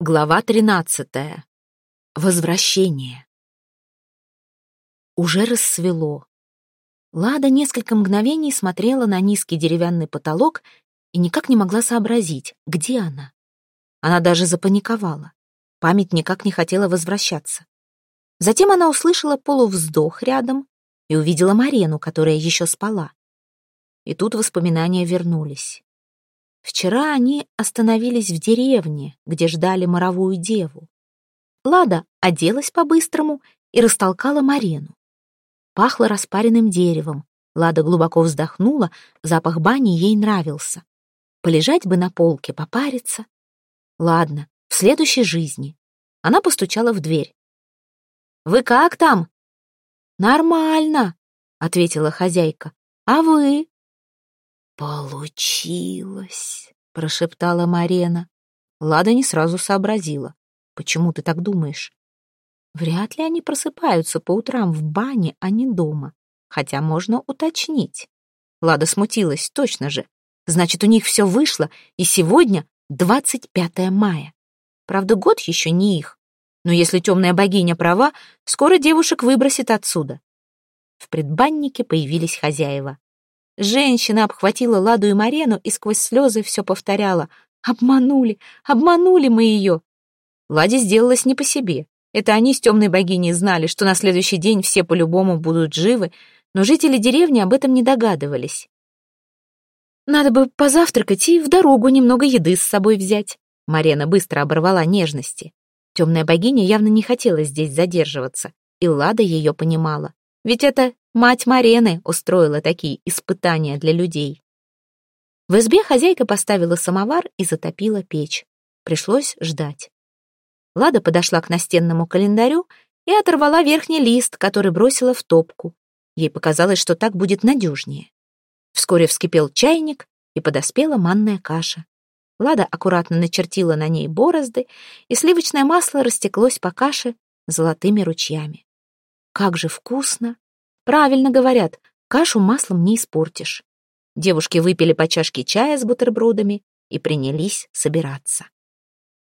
Глава тринадцатая. Возвращение. Уже рассвело. Лада несколько мгновений смотрела на низкий деревянный потолок и никак не могла сообразить, где она. Она даже запаниковала. Память никак не хотела возвращаться. Затем она услышала полувздох рядом и увидела Марену, которая еще спала. И тут воспоминания вернулись. Вчера они остановились в деревне, где ждали моровую деву. Лада оделась по-быстрому и растолкала Марену. Пахло распаренным деревом. Лада глубоко вздохнула, запах бани ей нравился. Полежать бы на полке, попариться. Ладно, в следующей жизни. Она постучала в дверь. «Вы как там?» «Нормально», — ответила хозяйка. «А вы?» «Получилось!» — прошептала Марена. Лада не сразу сообразила. «Почему ты так думаешь?» Вряд ли они просыпаются по утрам в бане, а не дома. Хотя можно уточнить. Лада смутилась, точно же. Значит, у них все вышло, и сегодня 25 мая. Правда, год еще не их. Но если темная богиня права, скоро девушек выбросит отсюда. В предбаннике появились хозяева. Женщина обхватила Ладу и Марену и сквозь слезы все повторяла. «Обманули! Обманули мы ее!» Ладе сделалось не по себе. Это они с темной богиней знали, что на следующий день все по-любому будут живы, но жители деревни об этом не догадывались. «Надо бы позавтракать и в дорогу немного еды с собой взять». Марена быстро оборвала нежности. Темная богиня явно не хотела здесь задерживаться, и Лада ее понимала. Ведь это Мать Марены устроила такие испытания для людей. В избе хозяйка поставила самовар и затопила печь. Пришлось ждать. Лада подошла к настенному календарю и оторвала верхний лист, который бросила в топку. Ей показалось, что так будет надежнее. Вскоре вскипел чайник, и подоспела манная каша. Лада аккуратно начертила на ней борозды, и сливочное масло растеклось по каше золотыми ручьями. Как же вкусно! Правильно говорят, кашу маслом не испортишь. Девушки выпили по чашке чая с бутербродами и принялись собираться.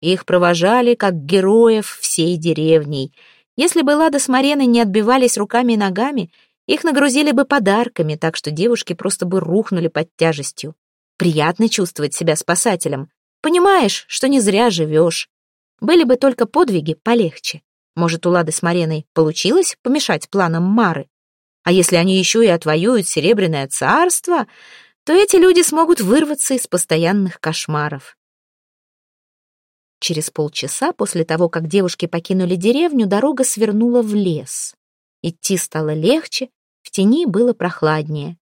Их провожали как героев всей деревней. Если бы Лада с Мареной не отбивались руками и ногами, их нагрузили бы подарками, так что девушки просто бы рухнули под тяжестью. Приятно чувствовать себя спасателем. Понимаешь, что не зря живешь. Были бы только подвиги полегче. Может, у Лады с Мареной получилось помешать планам Мары? А если они еще и отвоюют Серебряное царство, то эти люди смогут вырваться из постоянных кошмаров. Через полчаса после того, как девушки покинули деревню, дорога свернула в лес. Идти стало легче, в тени было прохладнее.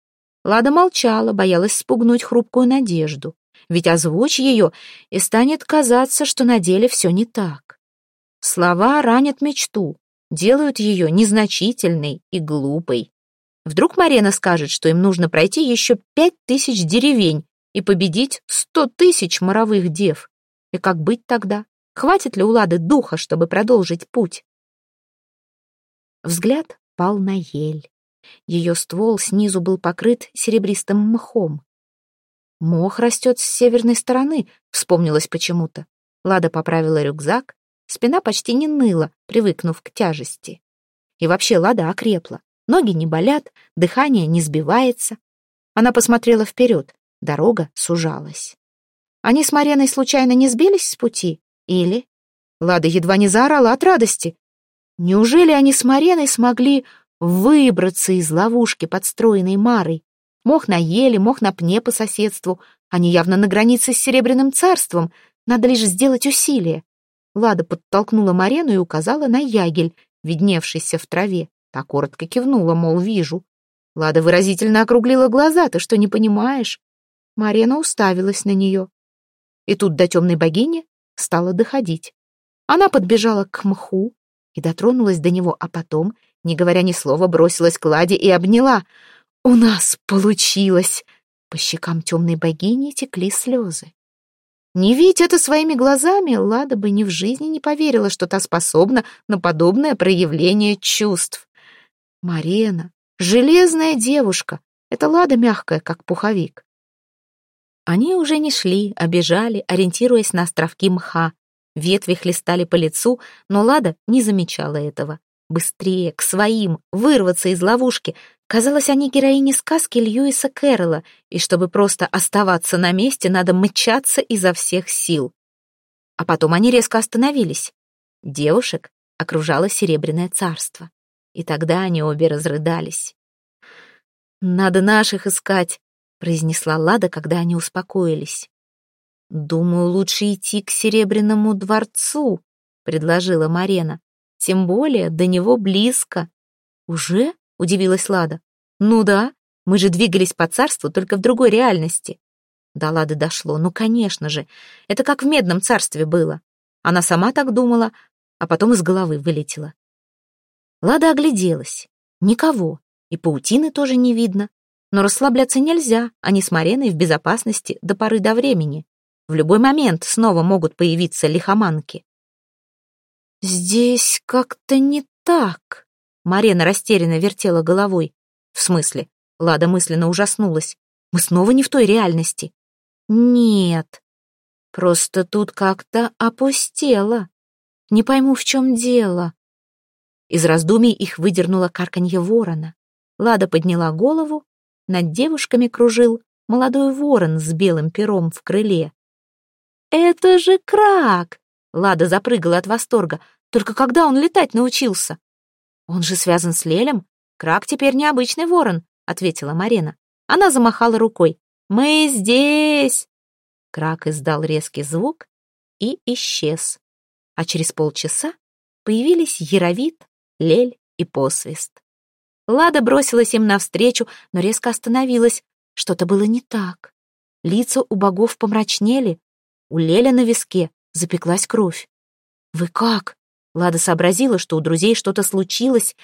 Лада молчала, боялась спугнуть хрупкую надежду. Ведь озвучь ее, и станет казаться, что на деле все не так. Слова ранят мечту, делают ее незначительной и глупой. Вдруг Марена скажет, что им нужно пройти еще пять тысяч деревень и победить сто тысяч моровых дев. И как быть тогда? Хватит ли у Лады духа, чтобы продолжить путь? Взгляд пал на ель. Ее ствол снизу был покрыт серебристым мхом. «Мох растет с северной стороны», — вспомнилось почему-то. Лада поправила рюкзак, спина почти не ныла, привыкнув к тяжести. И вообще Лада окрепла. Ноги не болят, дыхание не сбивается. Она посмотрела вперед, дорога сужалась. Они с Мареной случайно не сбились с пути? Или... Лада едва не заорала от радости. Неужели они с Мареной смогли выбраться из ловушки, подстроенной Марой? Мох на еле, мох на пне по соседству. Они явно на границе с Серебряным царством. Надо лишь сделать усилие. Лада подтолкнула Марену и указала на ягель, видневшийся в траве. Та коротко кивнула, мол, вижу. Лада выразительно округлила глаза. Ты что, не понимаешь? Марена уставилась на нее. И тут до темной богини стала доходить. Она подбежала к мху и дотронулась до него, а потом, не говоря ни слова, бросилась к Ладе и обняла. «У нас получилось!» По щекам темной богини текли слезы. Не видеть это своими глазами, Лада бы ни в жизни не поверила, что та способна на подобное проявление чувств. Марена, железная девушка. Это Лада мягкая, как пуховик. Они уже не шли, а бежали, ориентируясь на островки мха. Ветви хлестали по лицу, но Лада не замечала этого. Быстрее, к своим, вырваться из ловушки. Казалось, они героини сказки Льюиса Кэрролла, и чтобы просто оставаться на месте, надо мчаться изо всех сил. А потом они резко остановились. Девушек окружало серебряное царство. И тогда они обе разрыдались. «Надо наших искать», — произнесла Лада, когда они успокоились. «Думаю, лучше идти к Серебряному дворцу», — предложила Марена. «Тем более до него близко». «Уже?» — удивилась Лада. «Ну да, мы же двигались по царству, только в другой реальности». До Лады дошло. «Ну, конечно же, это как в Медном царстве было». Она сама так думала, а потом из головы вылетела. Лада огляделась. Никого, и паутины тоже не видно. Но расслабляться нельзя, они с Мареной в безопасности до поры до времени. В любой момент снова могут появиться лихоманки. «Здесь как-то не так», — Марена растерянно вертела головой. «В смысле?» — Лада мысленно ужаснулась. «Мы снова не в той реальности». «Нет, просто тут как-то опустело. Не пойму, в чем дело». Из раздумий их выдернуло карканье ворона. Лада подняла голову, над девушками кружил молодой ворон с белым пером в крыле. «Это же крак!» Лада запрыгала от восторга. «Только когда он летать научился?» «Он же связан с Лелем. Крак теперь необычный ворон», — ответила Марина. Она замахала рукой. «Мы здесь!» Крак издал резкий звук и исчез. А через полчаса появились Яровит, Лель и Посвист. Лада бросилась им навстречу, но резко остановилась. Что-то было не так. Лица у богов помрачнели, у Леля на виске запеклась кровь. «Вы как?» Лада сообразила, что у друзей что-то случилось.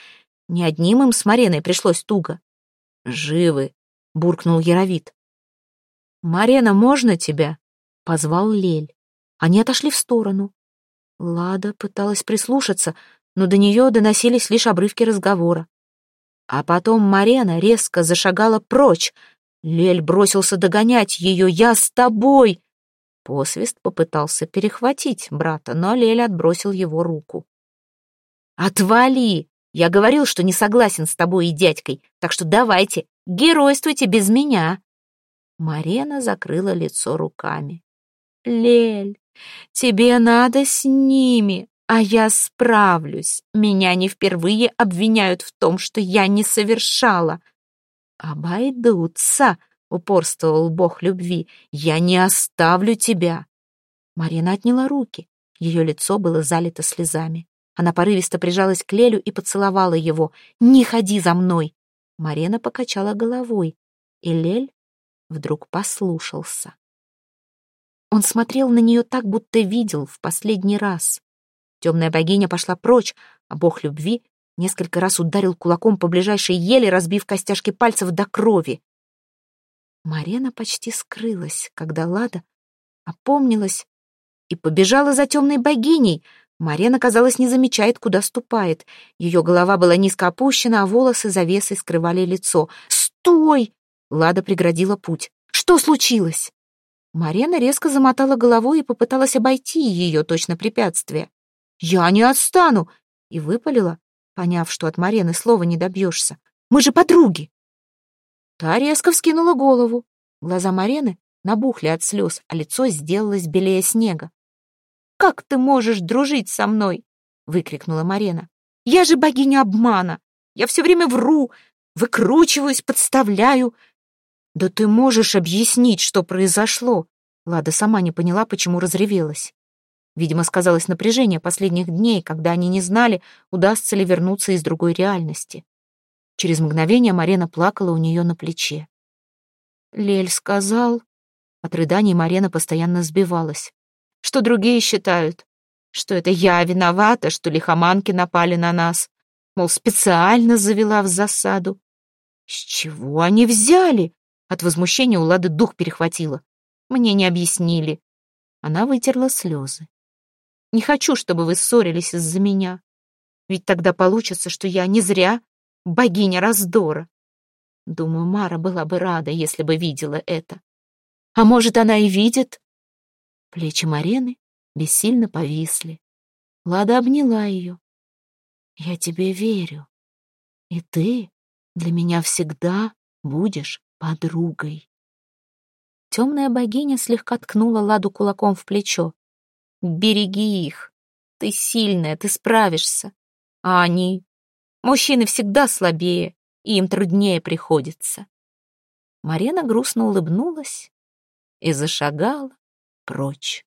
Не одним им с Мареной пришлось туго. «Живы», — буркнул Яровит. «Марена, можно тебя?» — позвал Лель. Они отошли в сторону. Лада пыталась прислушаться, но до нее доносились лишь обрывки разговора. А потом Марена резко зашагала прочь. Лель бросился догонять ее. «Я с тобой!» Посвист попытался перехватить брата, но Лель отбросил его руку. «Отвали! Я говорил, что не согласен с тобой и дядькой, так что давайте, геройствуйте без меня!» Марена закрыла лицо руками. «Лель, тебе надо с ними, а я справлюсь. Меня не впервые обвиняют в том, что я не совершала». «Обойдутся!» — упорствовал бог любви. «Я не оставлю тебя!» Марина отняла руки. Ее лицо было залито слезами. Она порывисто прижалась к Лелю и поцеловала его. «Не ходи за мной!» Марина покачала головой, и Лель вдруг послушался. Он смотрел на нее так, будто видел в последний раз. Темная богиня пошла прочь, а бог любви несколько раз ударил кулаком по ближайшей еле, разбив костяшки пальцев до крови. Марена почти скрылась, когда Лада опомнилась и побежала за темной богиней. Марена, казалось, не замечает, куда ступает. Ее голова была низко опущена, а волосы завесой скрывали лицо. «Стой!» — Лада преградила путь. «Что случилось?» Марена резко замотала головой и попыталась обойти ее, точно препятствие. «Я не отстану!» и выпалила, поняв, что от Марены слова не добьешься. «Мы же подруги!» Та резко вскинула голову. Глаза Марены набухли от слез, а лицо сделалось белее снега. «Как ты можешь дружить со мной?» — выкрикнула Марена. «Я же богиня обмана! Я все время вру, выкручиваюсь, подставляю!» «Да ты можешь объяснить, что произошло?» Лада сама не поняла, почему разревелась. Видимо, сказалось напряжение последних дней, когда они не знали, удастся ли вернуться из другой реальности. Через мгновение Марена плакала у нее на плече. Лель сказал... От рыданий Марена постоянно сбивалась. Что другие считают? Что это я виновата, что лихоманки напали на нас? Мол, специально завела в засаду. С чего они взяли? От возмущения у Лады дух перехватило. Мне не объяснили. Она вытерла слезы. Не хочу, чтобы вы ссорились из-за меня. Ведь тогда получится, что я не зря богиня раздора. Думаю, Мара была бы рада, если бы видела это. А может, она и видит? Плечи Марены бессильно повисли. Лада обняла ее. «Я тебе верю, и ты для меня всегда будешь подругой». Темная богиня слегка ткнула Ладу кулаком в плечо. «Береги их. Ты сильная, ты справишься. А они? Мужчины всегда слабее, и им труднее приходится». Марена грустно улыбнулась и зашагала прочь.